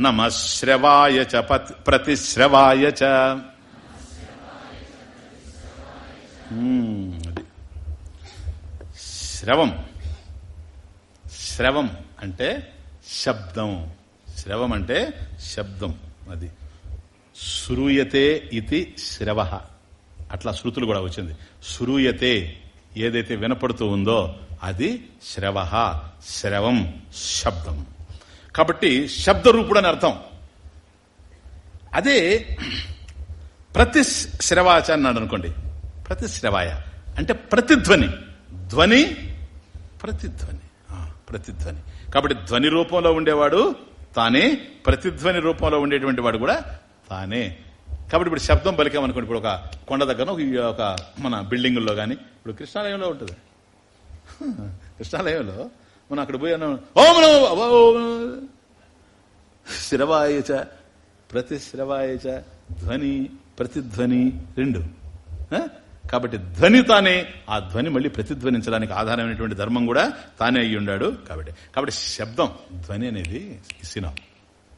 నమశ్రవాయ చ ప్రతిశ్రవాయ చ. అది. శ్రవం. శ్రవం అంటే శబ్దం. శ్రవం అంటే శబ్దం అది. సురూయతే ఇది శ్రవ. అట్లా శృతులు కూడా వచ్చింది. సురూయతే ఏదైతే వినపడుతూ ఉందో అది శ్రవ. శ్రవం శబ్దం. కాబట్టి శబ్దరూపుడు అని అర్థం. అదే ప్రతి శ్రవాచ అన్నాడు అనుకోండి. ప్రతి శ్రవాయ. అంటే ప్రతిధ్వని ధ్వని. ప్రతిధ్వని ప్రతిధ్వని కాబట్టి ధ్వని రూపంలో ఉండేవాడు తానే ప్రతిధ్వని రూపంలో ఉండేటువంటి వాడు కూడా తానే. కాబట్టి ఇప్పుడు శబ్దం పలికామనుకోండి ఇప్పుడు ఒక కొండ దగ్గర ఒక మన బిల్డింగుల్లో కానీ ఇప్పుడు కృష్ణాలయంలో ఉంటుంది. కృష్ణాలయంలో మనం అక్కడ పోయాను ఓం శిరవాయచ ప్రతిశ్రవాయచ ధ్వని ప్రతిధ్వని రెండు. కాబట్టి ధ్వని తానే ఆ ధ్వని మళ్ళీ ప్రతిధ్వనించడానికి ఆధారమైనటువంటి ధర్మం కూడా తానే అయ్యి ఉండాడు కాబట్టి. కాబట్టి శబ్దం ధ్వని అనేది సినం.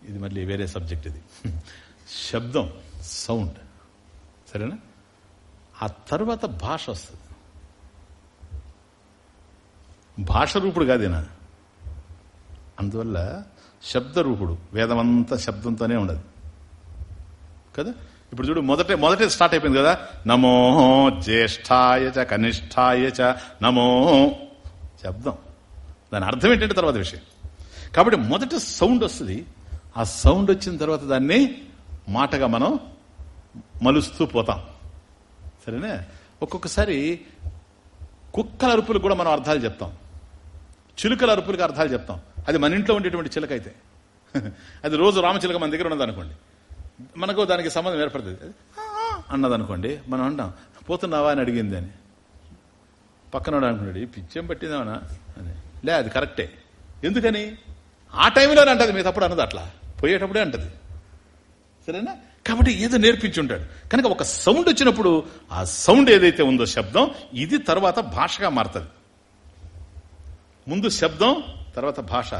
ఇది మళ్ళీ వేరే సబ్జెక్ట్ ఇది. శబ్దం సౌండ్. సరేనా? ఆ తర్వాత భాష వస్తుంది. భాష రూపుడు కాదేనా అందువల్ల శబ్దరూపుడు వేదమంతా శబ్దంతోనే ఉండదు. కదా? ఇప్పుడు చూడు మొదట మొదట స్టార్ట్ అయిపోయింది కదా? నమో జ్యేష్ఠాయ చ కనిష్టాయ చ నమో శబ్దం. దాని అర్థం ఏంటంటే తర్వాత విషయం. కాబట్టి మొదట సౌండ్ వస్తుంది. ఆ సౌండ్ వచ్చిన తర్వాత దాన్ని మాటగా మనం మలుస్తూ పోతాం. సరేనా? ఒక్కొక్కసారి కుక్కల అరుపులు కూడా మనం అర్థాలు చెప్తాం. చిలుకల అరుపులకు అర్థాలు చెప్తాం. అది మన ఇంట్లో ఉండేటువంటి చిలక అయితే అది రోజు రామచిలక మన దగ్గర ఉన్నదనుకోండి మనకు దానికి సంబంధం ఏర్పడుతుంది అన్నదనుకోండి మనం అంటాం పోతున్నావా? అని అడిగింది అని. పక్కన అనుకున్నాడు పిచ్చం పట్టిందామనా అని. లే అది కరెక్టే. ఎందుకని? ఆ టైంలోనే అంటది మీ తప్పుడు అన్నది అట్లా. పోయేటప్పుడే అంటది. సరేనా? కాబట్టి ఏదో నేర్పించుంటాడు కనుక ఒక సౌండ్ వచ్చినప్పుడు ఆ సౌండ్ ఏదైతే ఉందో శబ్దం ఇది తర్వాత భాషగా మారుతుంది. ముందు శబ్దం తర్వాత భాష.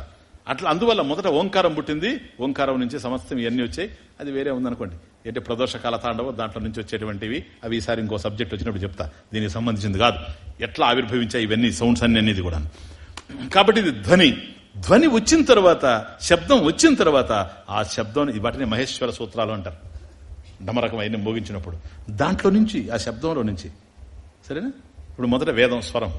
అట్లా అందువల్ల మొదట ఓంకారం పుట్టింది. ఓంకారం నుంచి సమస్తం ఇవన్నీ వచ్చాయి. అది వేరే ఉందనుకోండి. ఏంటి ప్రదోష కాల తాండవ దాంట్లో నుంచి వచ్చేటువంటివి. అవి ఈసారి ఇంకో సబ్జెక్ట్ వచ్చినప్పుడు చెప్తా. దీనికి సంబంధించింది కాదు. ఎట్లా ఆవిర్భవించాయి ఇవన్నీ సౌండ్స్ అన్ని అనేది కూడా కాబట్టి ఇది ధ్వని. ధ్వని వచ్చిన తర్వాత శబ్దం వచ్చిన తర్వాత ఆ శబ్దం వాటిని మహేశ్వర సూత్రాలు అంటారు. డమరకం అయిన మోగించినప్పుడు. దాంట్లో నుంచి ఆ శబ్దంలో నుంచి. సరేనా? ఇప్పుడు మొదట వేదం స్వరం.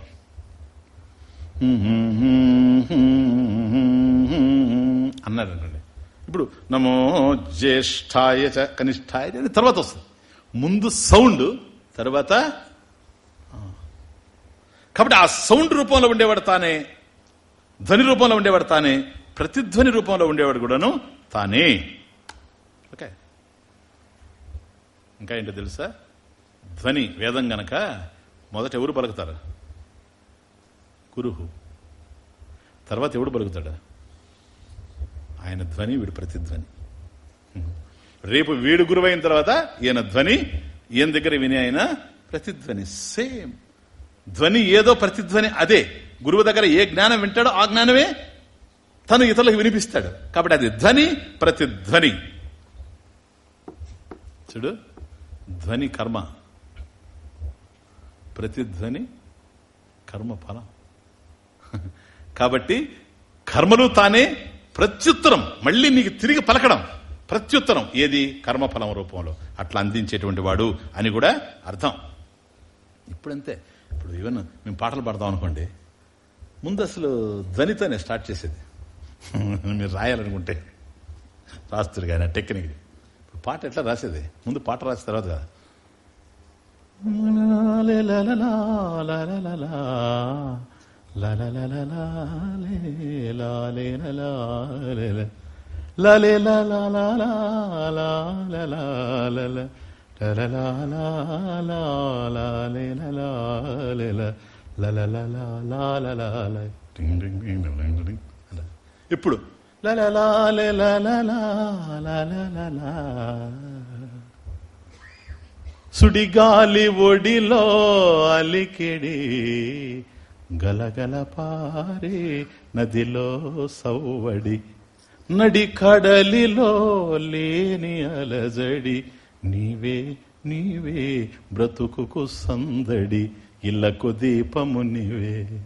అన్నాడు అనుకోండి ఇప్పుడు నమో జ్యేష్ఠాయ కనిష్టాయ అని తర్వాత వస్తుంది. ముందు సౌండ్ తర్వాత కాబట్టి ఆ సౌండ్ రూపంలో ఉండేవాడు తానే ధ్వని రూపంలో ఉండేవాడు తానే ప్రతిధ్వని రూపంలో ఉండేవాడు కూడాను తానే. ఓకే. ఇంకా ఏంటో తెలుసా? ధ్వని వేదం గనక మొదట ఎవరు పలుకుతారు? గురుహు తర్వాత ఎవడు పలుకుతాడు ఆయన ధ్వని వీడు ప్రతిధ్వని రేపు వీడు గురువైన తర్వాత ఈయన ధ్వని ఈయన దగ్గర విని ఆయన ప్రతిధ్వని సేమ్. ధ్వని ఏదో ప్రతిధ్వని అదే. గురువు దగ్గర ఏ జ్ఞానం వింటాడో ఆ జ్ఞానమే తను ఇతరులకు వినిపిస్తాడు. కాబట్టి అది ధ్వని ప్రతిధ్వని చూడు ధ్వని కర్మ. ప్రతిధ్వని కర్మ ఫలం కాబట్టి కర్మలు తానే ప్రత్యుత్తరం. మళ్ళీ నీకు తిరిగి పలకడం. ప్రత్యుత్తరం. ఏది? కర్మఫలం రూపంలో. అట్లా అందించేటువంటి వాడు అని కూడా అర్థం. ఇప్పుడంతే. ఇప్పుడు ఈవెన్ మేము పాటలు పాడతాం అనుకోండి. ముందు అసలు ధ్వనితోనే స్టార్ట్ చేసేది. మీరు రాయాలనుకుంటే. రాస్తురు కానీ టెక్నిక్. ఇప్పుడు పాట ఎట్లా రాసేది? ముందు పాట రాసిన తర్వాత కదా. ఇప్పుడు సుడిగాలి ఒడిలో అలికిడి గలగల పారే నదిలో సౌవడి నడి కడలిలో లేని అలజడి నీవే నీవే బ్రతుకుకు సందడి ఇళ్ళకు దీపము నీవే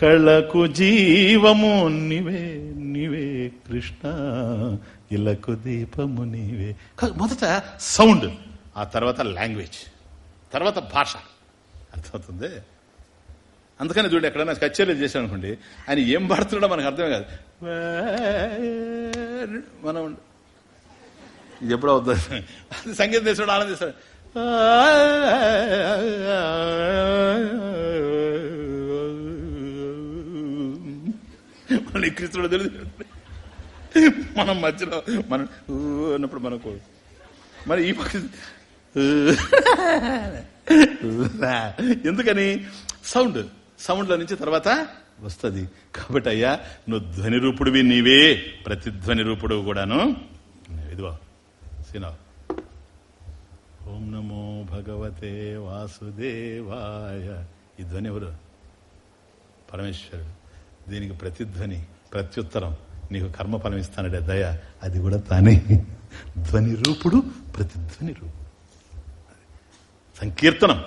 కళ్ళకు జీవము నీవే నీవే కృష్ణ ఇళ్ళకు దీపము నీవే. కా- మొదట సౌండ్ ఆ తర్వాత లాంగ్వేజ్ తర్వాత భాష. అర్థమవుతుంది? అందుకని చూడండి ఎక్కడైనా కచేరీలు చేశాను అనుకోండి ఆయన ఏం పాడుతున్నాడో మనకు అర్థమే కాదు మనం ఇది ఎప్పుడు అవుతుంది అది సంగీతం చేసాడు ఆనందిస్తాడు మళ్ళీ క్రీస్తుడు తెలుసు మనం మధ్యలో మనం అన్నప్పుడు మనకు మరి ఈ పక్క ఎందుకని సౌండ్ సౌండ్ల నుంచి తర్వాత వస్తుంది. కాబట్టి అయ్యా నువ్వు ధ్వని రూపుడివి నీవే ప్రతిధ్వని రూపుడు కూడాను. ఇదిగో సినా. ఓం నమో భగవతే వాసుదేవాయ. ఈ ధ్వని ఎవరు? పరమేశ్వరుడు. దీనికి ప్రతిధ్వని ప్రత్యుత్తరం నీకు కర్మ ఫలం ఇస్తానడే దయ. అది కూడా తానే. ధ్వని రూపుడు ప్రతిధ్వని రూపుడు సంకీర్తనం.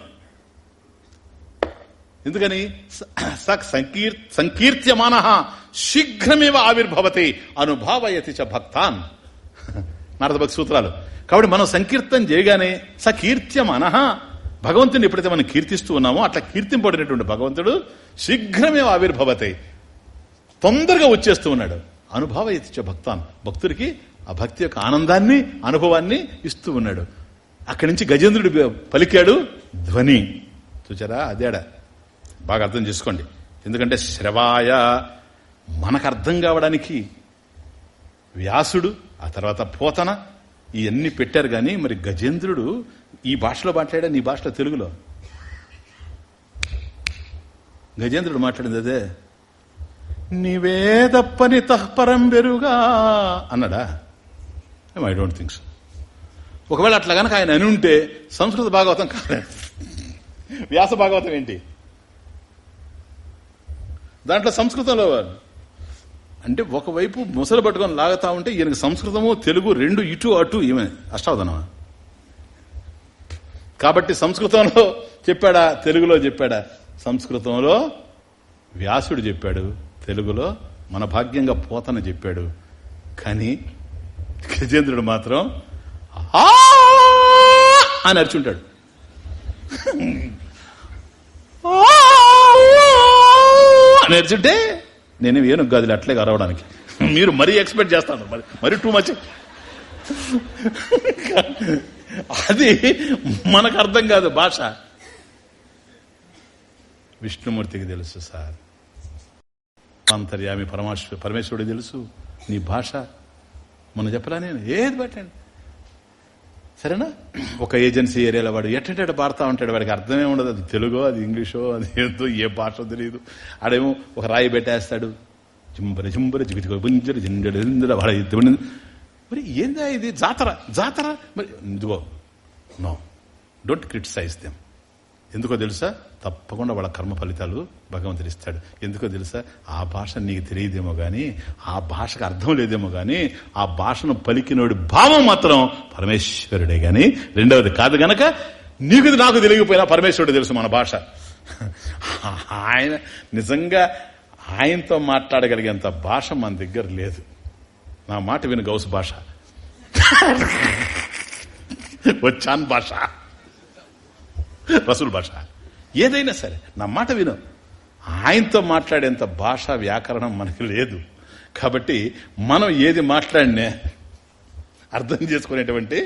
ఎందుకని? స- సంకీర్ సంకీర్త్యమాన శీఘ్రమేవ ఆవిర్భవతి అనుభావయతి చ భక్తాన్. నారదభక్తి సూత్రాలు. కాబట్టి మనం సంకీర్తన చేయగానే సకీర్త్యమాన భగవంతుని ఎప్పుడైతే మనం కీర్తిస్తూ ఉన్నామో అట్లా కీర్తింపడినటువంటి భగవంతుడు శీఘ్రమే ఆవిర్భవతే. తొందరగా వచ్చేస్తూ ఉన్నాడు. అనుభవయతి చ భక్తాన్. భక్తుడికి ఆ భక్తి యొక్క ఆనందాన్ని అనుభవాన్ని ఇస్తూ ఉన్నాడు. అక్కడి నుంచి గజేంద్రుడు పలికాడు ధ్వని. చూచారా? అదేడా. బాగా అర్థం చేసుకోండి. ఎందుకంటే శ్రవాయ మనకు అర్థం కావడానికి వ్యాసుడు ఆ తర్వాత పోతన ఇవన్నీ పెట్టారు కానీ మరి గజేంద్రుడు ఈ భాషలో మాట్లాడా నీ భాషలో తెలుగులో? గజేంద్రుడు మాట్లాడింది అదే. నివేదప్పని తహపరం బెరుగా అన్నాడా? ఐ డోంట్ థింక్ సో ఒకవేళ అట్లా కనుక ఆయన అని ఉంటే సంస్కృత భాగవతం కాదు. వ్యాస భాగవతం ఏంటి? దాంట్లో సంస్కృతంలో అంటే ఒకవైపు ముసలు పట్టుకొని లాగుతా ఉంటే ఈయనకి సంస్కృతము తెలుగు రెండు ఇటు అటు ఈమె అష్టావధనమా? కాబట్టి సంస్కృతంలో చెప్పాడా తెలుగులో చెప్పాడా? సంస్కృతంలో వ్యాసుడు చెప్పాడు తెలుగులో మన భాగ్యంగా పోతన చెప్పాడు. కానీ గజేంద్రుడు మాత్రం అని అరిచుంటాడు అని నేను ఏను గదిలో అట్లే కరవడానికి మీరు మరీ ఎక్స్పెక్ట్ చేస్తాను. మరి మరీ టూ మచ్ అది మనకు అర్థం కాదు భాష. విష్ణుమూర్తికి తెలుసు సార్. అంతర్యామి పరమాశ్వ పరమేశ్వరుడికి తెలుసు. నీ భాష. మనం చెప్పలా నేను? ఏది పెట్టండి? సరేనా? ఒక ఏజెన్సీ ఏరియాలో వాడు ఎట్టేటట్టు పాడుతూ ఉంటాడు వాడికి అర్థమే ఉండదు. అది తెలుగో అది ఇంగ్లీషో అది ఏదో ఏ భాష తెలియదు ఆడేమో ఒక రాయి పెట్టేస్తాడు. జింబర జింబర జిగ బుంజర జింజర జింజర వాడ మరి ఏందా ఇది? జాతర జాతర? మరి ఇదిగో నో డోంట్ క్రిటిసైజ్ దెమ్ ఎందుకో తెలుసా? తప్పకుండా వాళ్ళ కర్మ ఫలితాలు భగవంతుడు ఇస్తాడు. ఎందుకో తెలుసా? ఆ భాష నీకు తెలియదేమో కానీ ఆ భాషకు అర్థం లేదేమో కానీ ఆ భాషను పలికినోడి భావం మాత్రం పరమేశ్వరుడే గాని రెండవది కాదు గనక నీకు నాకు తెలియకపోయినా పరమేశ్వరుడు తెలుసు మన భాష. ఆయన నిజంగా ఆయనతో మాట్లాడగలిగేంత భాష మన దగ్గర లేదు. నా మాట విను గౌస్ భాష. వచ్చాన్ భాష. రసూల్ భాష. ఏదైనా సరే నా మాట విను. ఆయనతో మాట్లాడేంత భాష వ్యాకరణం మనకి లేదు. కాబట్టి మనం ఏది మాట్లాడినా అర్థం చేసుకునేటువంటి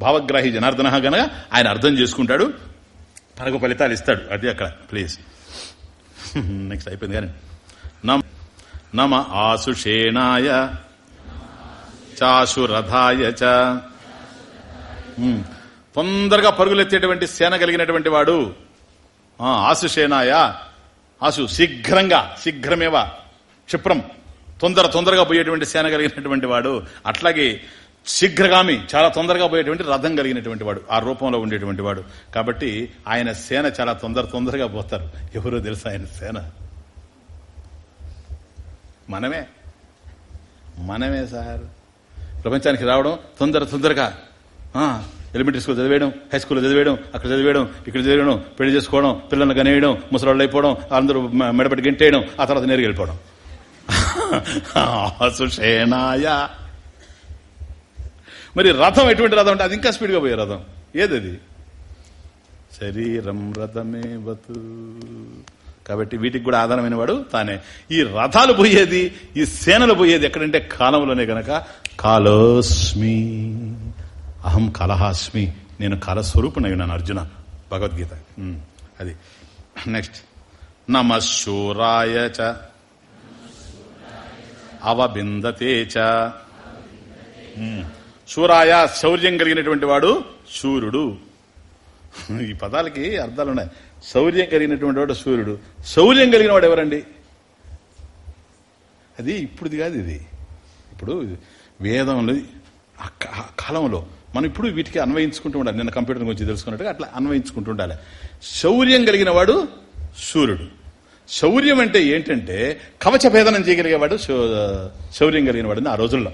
భావగ్రాహి జనార్దన గనక ఆయన అర్థం చేసుకుంటాడు మనకు ఫలితాలు ఇస్తాడు. అది అక్కడ ప్లీజ్ నెక్స్ట్ అయిపోయింది కానీ. నమ నమ ఆసుషేణాయ చాశురథాయ చ. తొందరగా పరుగులెత్తేటువంటి సేన కలిగినటువంటి వాడు ఆ, ఆసు శీఘ్రంగా శీఘ్రమేవా క్షిప్రం. తొందర తొందరగా పోయేటువంటి సేన కలిగినటువంటి వాడు అట్లాగే శీఘ్రగామి చాలా తొందరగా పోయేటువంటి రథం కలిగినటువంటి వాడు ఆ రూపంలో ఉండేటువంటి వాడు. కాబట్టి ఆయన సేన చాలా తొందర తొందరగా పోతారు. ఎవరో తెలుసు ఆయన సేన? మనమే. మనమే సార్. ప్రపంచానికి రావడం తొందర తొందరగా. ఎలిమెంటరీ స్కూల్ చదివేయడం హై స్కూల్లో చదివేయడం అక్కడ చదివేయడం ఇక్కడ చదివేయడం పెళ్ళి చేసుకోవడం పిల్లల్ని కనేయడం ముసలాళ్ళు అయిపోవడం అందరూ మెడబెట్టి మెడపట్టి గెంటేయడం ఆ తర్వాత నేరుగా వెళ్ళిపోవడం. సుషేనాయ మరి రథం ఎటువంటి రథం అంటే అది ఇంకా స్పీడ్గా పోయే రథం. ఏదది? శరీరం రథమేవతు కాబట్టి వీటికి కూడా ఆధారమైన వాడు తానే. ఈ రథాలు పోయేది ఈ సేనలు పోయేది ఎక్కడంటే కాలంలోనే గనక కాలోస్మి అహం కలహాస్మి నేను కాలస్వరూపునై ఉన్నాను అర్జున. భగవద్గీత. అది. నెక్స్ట్ నమశూరాయ చ. అవబిందతే చ. శూరాయ శౌర్యం కలిగినటువంటి వాడు శూరుడు. ఈ పదాలకి అర్థాలు ఉన్నాయి. శౌర్యం కలిగినటువంటి వాడు సూర్యుడు శౌర్యం కలిగిన వాడు ఎవరండి? అది ఇప్పుడుది కాదు ఇది. ఇప్పుడు వేదంలో ఆ కాలంలో మనం ఇప్పుడు వీటికి అన్వయించుకుంటూ ఉండాలి. నిన్న కంప్యూటర్ గురించి తెలుసుకున్నట్టుగా అట్లా అన్వయించుకుంటూ ఉండాలి. శౌర్యం కలిగిన వాడు సూర్యుడు. శౌర్యం అంటే ఏంటంటే కవచ భేదనం చేయగలిగేవాడు శౌర్యం కలిగిన వాడిని ఆ రోజుల్లో.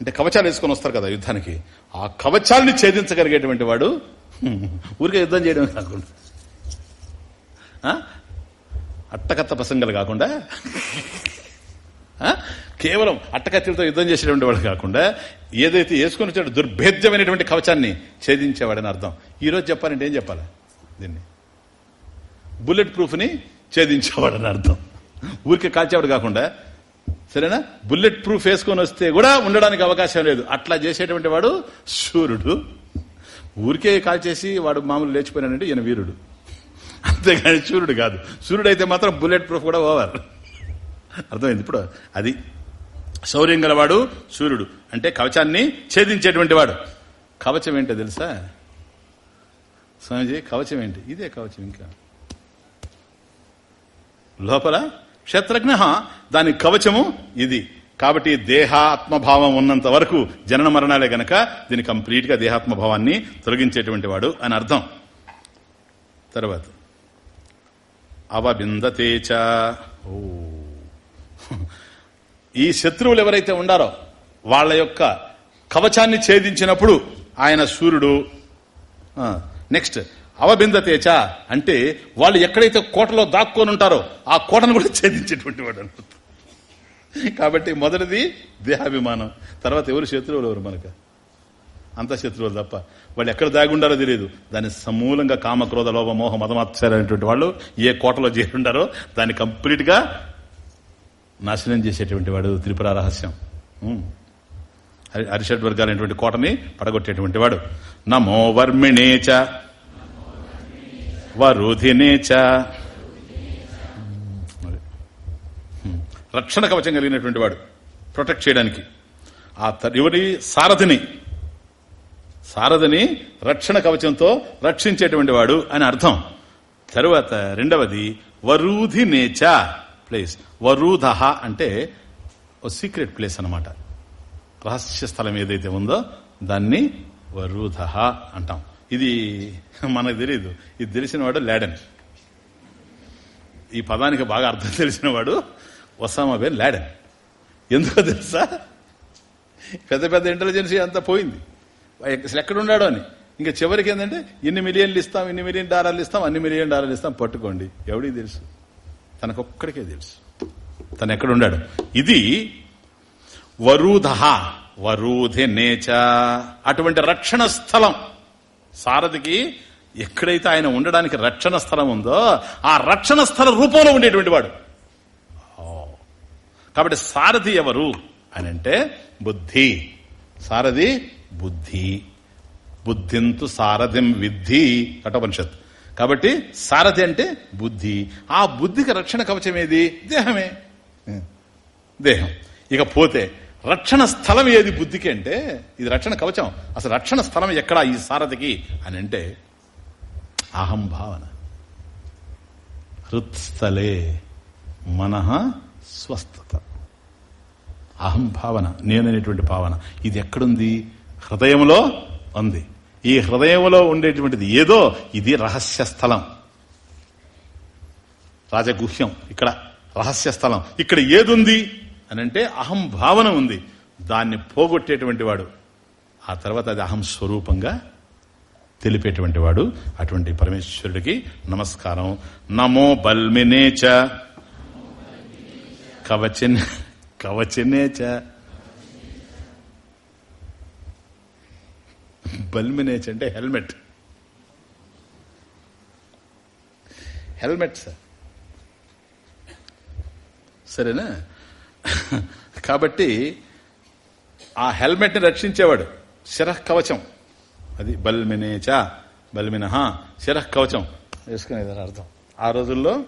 అంటే కవచాలు వేసుకొని వస్తారు కదా యుద్ధానికి. ఆ కవచాల్ని ఛేదించగలిగేటువంటి వాడు ఊరికే యుద్ధం చేయడం కాకుండా. ఆ? అట్టకత్త ప్రసంగాలు కాకుండా. ఆ? కేవలం అట్టకత్తలతో యుద్ధం చేసేటువంటి వాడు కాకుండా ఏదైతే వేసుకొని వచ్చాడు దుర్భేద్యమైనటువంటి కవచాన్ని ఛేదించేవాడని అర్థం. ఈరోజు చెప్పాలంటే ఏం చెప్పాలి? దీన్ని. బుల్లెట్ ప్రూఫ్ని ఛేదించేవాడని అర్థం. ఊరికే కాల్చేవాడు కాకుండా సరేనా? బుల్లెట్ ప్రూఫ్ వేసుకొని వస్తే కూడా ఉండడానికి అవకాశం లేదు. అట్లా చేసేటువంటి వాడు సూర్యుడు ఊరికే కాల్చేసి వాడు మామూలు లేచిపోయినాడంటే ఈయన వీరుడు. అంతేగాని సూర్యుడు కాదు. సూర్యుడు అయితే మాత్రం బుల్లెట్ ప్రూఫ్ కూడా ఓవర్. అర్థమైంది ఇప్పుడు? అది శౌర్యం గలవాడు సూర్యుడు. అంటే కవచాన్ని ఛేదించేటువంటి వాడు. కవచం ఏంటో తెలుసా? స్వామిజీ కవచం ఏంటి? ఇదే కవచం ఇంకా. లోపల క్షత్రజ్ఞ దాని కవచము ఇది. కాబట్టి దేహాత్మభావం ఉన్నంత వరకు జనన మరణాలే గనక దీని కంప్లీట్గా దేహాత్మభావాన్ని తొలగించేటువంటి వాడు అని అర్థం. తర్వాత. అవబిందతేచ ఓ. ఈ శత్రువులు ఎవరైతే ఉండారో వాళ్ళ యొక్క కవచాన్ని ఛేదించినప్పుడు ఆయన సూర్యుడు నెక్స్ట్ అవబిందతేచ అంటే వాళ్ళు ఎక్కడైతే కోటలో దాక్కొని ఉంటారో ఆ కోటను కూడా ఛేదించేటువంటి వాడు కాబట్టి మొదటిది దేహాభిమానం. తర్వాత ఎవరు శత్రువులు ఎవరు మనకు? అంత శత్రువులు తప్ప. వాళ్ళు ఎక్కడ దాగుండారో తెలియదు. దాన్ని సమూలంగా కామక్రోధ లోభ మోహ మతమాత్సరైనటువంటి వాళ్ళు ఏ కోటలో చేరి ఉండారో దాన్ని కంప్లీట్గా నాశనం చేసేటువంటి వాడు త్రిపుర రహస్యం. అరిషడ్ హరిషడ్ వర్గాలైనటువంటి కోటని పడగొట్టేటువంటి వాడు. నమో వర్మిణేచ వరుధినేచ రక్షణ కవచం కలిగినటువంటి వాడు. ప్రొటెక్ట్ చేయడానికి. ఆ త- ఎవరి? సారథిని. సారథిని రక్షణ కవచంతో రక్షించేటువంటి వాడు అని అర్థం. తరువాత రెండవది వరూధి నేచ ప్లేస్ వరుధహ అంటే ఓ సీక్రెట్ ప్లేస్ అన్నమాట. రహస్య స్థలం ఏదైతే ఉందో దాన్ని వరుధహ అంటాం. ఇది మనకు తెలియదు ఇది తెలిసినవాడు లాడెన్ ఈ పదానికి బాగా అర్థం తెలిసినవాడు ఒసామా బిన్ లాడెన్ ఎందుకో తెలుసా? పెద్ద పెద్ద ఇంటెలిజెన్సీ అంతా పోయింది. అసలు ఎక్కడ ఉన్నాడో అని. ఇంకా చివరికి ఏంటంటే ఇన్ని మిలియన్లు ఇస్తాం ఇన్ని మిలియన్ డాలర్లు ఇస్తాం అన్ని మిలియన్ డాలర్లు ఇస్తాం పట్టుకోండి. ఎవడికి తెలుసు? తనకొక్కడికే తెలుసు. తను ఎక్కడున్నాడు ఇది వరూధ వరూధి నేచ. అటువంటి రక్షణ స్థలం. సారథికి ఎక్కడైతే ఆయన ఉండడానికి రక్షణ స్థలం ఉందో ఆ రక్షణ స్థల రూపంలో ఉండేటువంటి వాడు. ఓ. కాబట్టి సారథి ఎవరు అని అంటే బుద్ధి. సారథి బుద్ధి. బుద్ధింతు సారథిం విద్ధి. కఠోపనిషత్తు. కాబట్టి సారథి అంటే బుద్ధి. ఆ బుద్ధికి రక్షణ కవచం ఏది? దేహమే. దేహం. ఇక పోతే రక్షణ స్థలం ఏది బుద్ధికి అంటే? ఇది రక్షణ కవచం. అసలు రక్షణ స్థలం ఎక్కడా ఈ సారథికి? అని అంటే అహం భావన. హృత్స్థలే మనః స్వస్థత. అహం భావన నేననేటువంటి భావన. ఇది ఎక్కడుంది? హృదయంలో ఉంది. ఈ హృదయంలో ఉండేటువంటిది ఏదో ఇది రహస్య స్థలం. రాజగుహ్యం ఇక్కడ రహస్య స్థలం. ఇక్కడ ఏదుంది అని అంటే అహం భావన ఉంది. దాన్ని పోగొట్టేటువంటి వాడు. ఆ తర్వాత అది అహం స్వరూపంగా తెలిపేటువంటి వాడు. అటువంటి పరమేశ్వరుడికి నమస్కారం. నమో బల్మినేచ. కవచన్ కవచనేచ. బల్మినేచ్ అంటే హెల్మెట్. Helmet sir. సరేనా? కాబట్టి ఆ హెల్మెట్ని రక్షించేవాడు శిరః కవచం అది బల్మినేచ బల్మినహ శిరః కవచం వేసుకునేది అర్థం. ఆ రోజుల్లో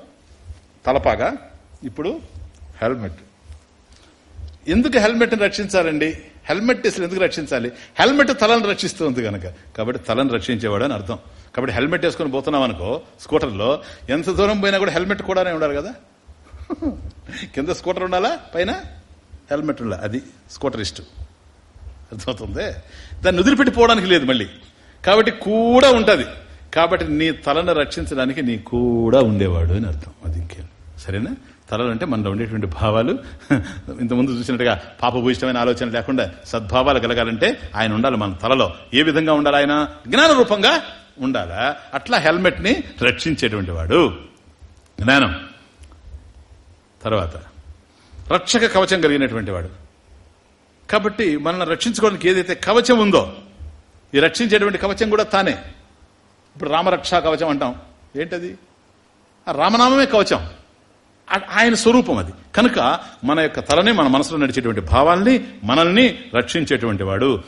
తలపాగా ఇప్పుడు హెల్మెట్. ఎందుకు హెల్మెట్ని రక్షించాలండి? హెల్మెట్ అసలు ఎందుకు రక్షించాలి? హెల్మెట్ తలను రక్షిస్తుంది కనుక కాబట్టి తలను రక్షించేవాడు అని అర్థం. కాబట్టి హెల్మెట్ వేసుకొని పోతున్నాం అనుకో స్కూటర్లో ఎంత దూరం పోయినా కూడా హెల్మెట్ కూడానే ఉండాలి కదా? కింద స్కూటర్ ఉండాలా? పైన? హెల్మెట్ ఉండాలి. అది స్కూటర్ ఇష్టం అర్థమవుతుంది? దాన్ని వదిలిపెట్టిపోవడానికి లేదు మళ్ళీ. కాబట్టి కూడా ఉంటుంది. కాబట్టి నీ తలను రక్షించడానికి నీ కూడా ఉండేవాడు అని అర్థం. అది ఇంకేం. సరేనా? తలలు అంటే మనలో ఉండేటువంటి భావాలు. ఇంతకుముందు చూసినట్టుగా పాపభూయిష్టమైన ఆలోచన లేకుండా సద్భావాలు కలగాలంటే ఆయన ఉండాలి మన తలలో. ఏ విధంగా ఉండాలి ఆయన? జ్ఞాన రూపంగా ఉండాలా? అట్లా హెల్మెట్ని రక్షించేటువంటి వాడు. జ్ఞానం. తర్వాత రక్షక కవచం కలిగినటువంటి వాడు. కాబట్టి మనల్ని రక్షించుకోవడానికి ఏదైతే కవచం ఉందో ఈ రక్షించేటువంటి కవచం కూడా తానే. ఇప్పుడు రామరక్షా కవచం అంటాం. ఏంటది? ఆ రామనామమే కవచం. ఆయన స్వరూపం అది. కనుక మన యొక్క తలని మన మనసులో నడిచేటువంటి భావాల్ని మనల్ని రక్షించేటువంటి వాడు.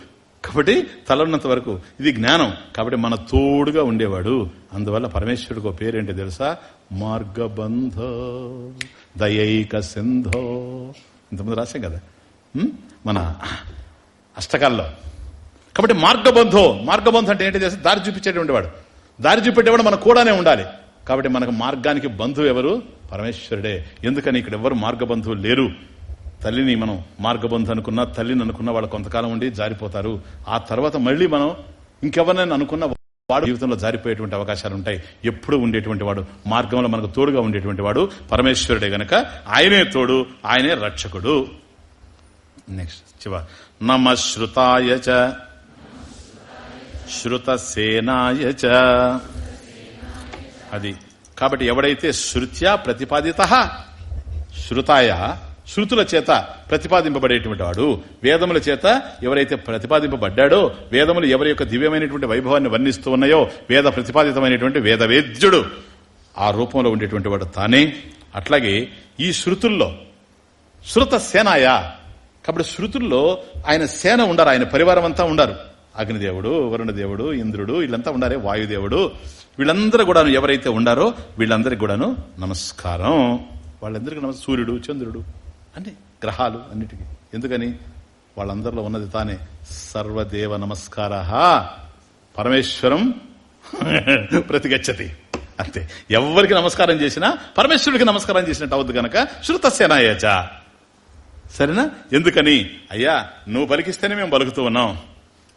కాబట్టి తలన్నంత వరకు ఇది జ్ఞానం. కాబట్టి మన తోడుగా ఉండేవాడు. అందువల్ల పరమేశ్వరుడికి ఒక పేరేంటి తెలుసా? మార్గబంధో దయైక సింధో. ఇంతమంది రాశాం కదా. మన అష్టకాల్లో. కాబట్టి మార్గబంధో మార్గబంధం అంటే ఏంటి తెలుసా? దారి చూపించేటువంటి వాడు. దారి చూపెట్టేవాడు మన కూడానే ఉండాలి. కాబట్టి మనకు మార్గానికి బంధువు ఎవరు? పరమేశ్వరుడే. ఎందుకని ఇక్కడ ఎవరు మార్గబంధువులు లేరు? తల్లిని మనం మార్గబంధు అనుకున్నా తల్లిని అనుకున్న వాళ్ళు కొంతకాలం ఉండి జారిపోతారు. ఆ తర్వాత మళ్ళీ మనం ఇంకెవరినైనా అనుకున్న వాడు జీవితంలో జారిపోయేటువంటి అవకాశాలు ఉంటాయి. ఎప్పుడు ఉండేటువంటి వాడు మార్గంలో మనకు తోడుగా ఉండేటువంటి వాడు పరమేశ్వరుడే గనక. ఆయనే తోడు ఆయనే రక్షకుడు. నెక్స్ట్ శివ నమ శ్రుతాయ శ్రుతసేనాయ చ. అది కాబట్టి ఎవడైతే శృత్యా ప్రతిపాదిత శృతాయ శృతుల చేత ప్రతిపాదింపబడేటువంటి వాడు వేదముల చేత ఎవరైతే ప్రతిపాదింపబడ్డాడో వేదములు ఎవరి యొక్క దివ్యమైనటువంటి వైభవాన్ని వర్ణిస్తూ ఉన్నాయో వేద ప్రతిపాదితమైనటువంటి వేదవేద్యుడు ఆ రూపంలో ఉండేటువంటి వాడు తానే. అట్లాగే ఈ శృతుల్లో శృత సేనాయ కాబట్టి శృతుల్లో ఆయన సేన ఉండరు ఆయన పరివారం అంతా ఉండరు. అగ్నిదేవుడు వరుణదేవుడు ఇంద్రుడు వీళ్ళంతా ఉండారే వాయుదేవుడు. వీళ్ళందరూ కూడాను ఎవరైతే ఉండారో వీళ్ళందరికి కూడాను నమస్కారం. వాళ్ళందరికీ నమస్ సూర్యుడు చంద్రుడు అన్ని గ్రహాలు అన్నిటికీ. ఎందుకని? వాళ్ళందరిలో ఉన్నది తానే సర్వదేవ నమస్కార పరమేశ్వరం ప్రతిగచ్చతి. అంతే. ఎవరికి నమస్కారం చేసినా పరమేశ్వరుడికి నమస్కారం చేసినట్టు అవద్దు గనక శృతసేనాయచ సరేనా? ఎందుకని? అయ్యా నువ్వు పలికిస్తేనే మేము పలుకుతూ ఉన్నాం.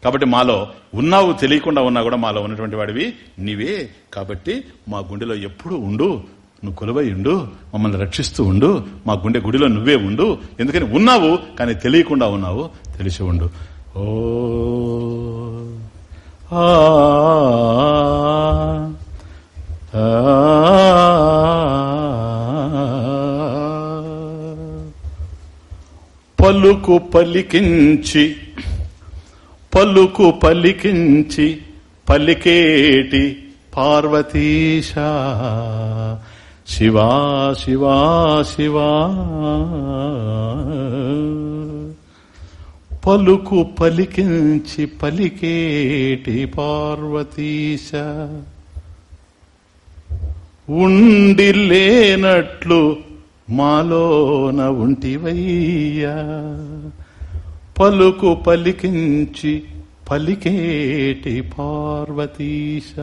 కాబట్టి మాలో ఉన్నావు తెలియకుండా ఉన్నా కూడా మాలో ఉన్నటువంటి వాడివి నీవే. కాబట్టి మా గుండెలో ఎప్పుడూ ఉండు నువ్వు కొలువై ఉండు మమ్మల్ని రక్షిస్తూ ఉండు మా గుండె గుడిలో నువ్వే ఉండు. ఎందుకని ఉన్నావు కానీ తెలియకుండా ఉన్నావు తెలిసి ఉండు. ఓ ఆ పలుకు పలికించి పలుకు పలికించి పలికేటి పార్వతీశ. శివా శివా శివా. పలుకు పలికించి పలికేటి పార్వతీశ. ఉండి లేనట్లు మాలోన ఉంటివయ్యా. పలుకు పలికించి పలికేటి పార్వతీశ?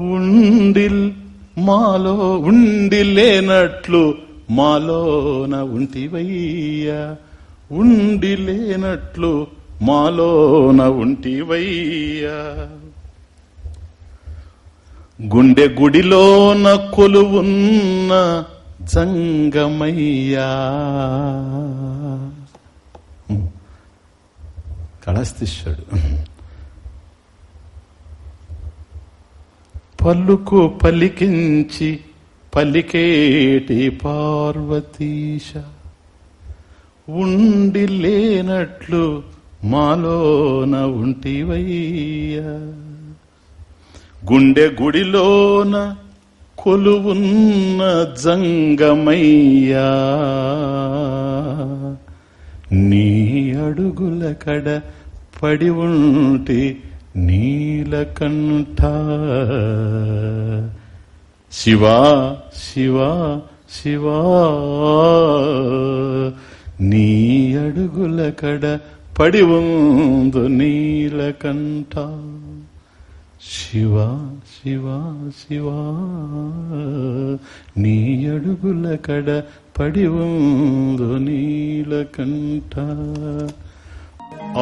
ఉండిల్ మాలో ఉండి లేనట్లు మాలోన ఉంటివయ్యా? ఉండి లేనట్లు మాలోన ఉంటివయ్యా? గుండె గుడిలోన కొలువున్న జంగమయ్యా? కళస్థిష్యుడు పలుకు పలికించి పలికేటి పార్వతీశ ఉండి లేనట్లు మాలోన ఉంటివయ్యా. గుండె గుడిలోన కొలువున్న జంగమయ్యా. నీ అడుగుల కడ పడి ఉంటి నీలకంఠ శివా శివా శివా. నీ అడుగుల కడ పడి ఉందు నీలకంఠ శివ శివ శివ నీ అడుగుల కడ పడి ఉందు నీలకంఠ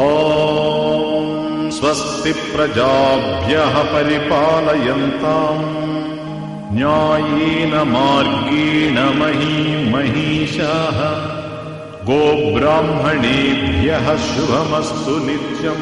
ఓం స్వస్తి ప్రజాభ్య పరిపాలయంతాం న్యాయేన మార్గేణ మహీ మహిషా గోబ్రాహ్మణేభ్య శుభమస్తు నిత్యం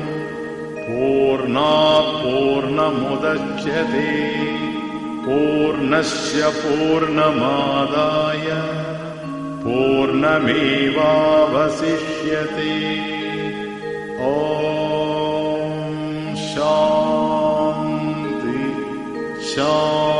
पूर्णापूर्णमुदच्यते पूर्णस्य पूर्णमादाय पूर्णमेवावशिष्यते। ओ शान्ति शा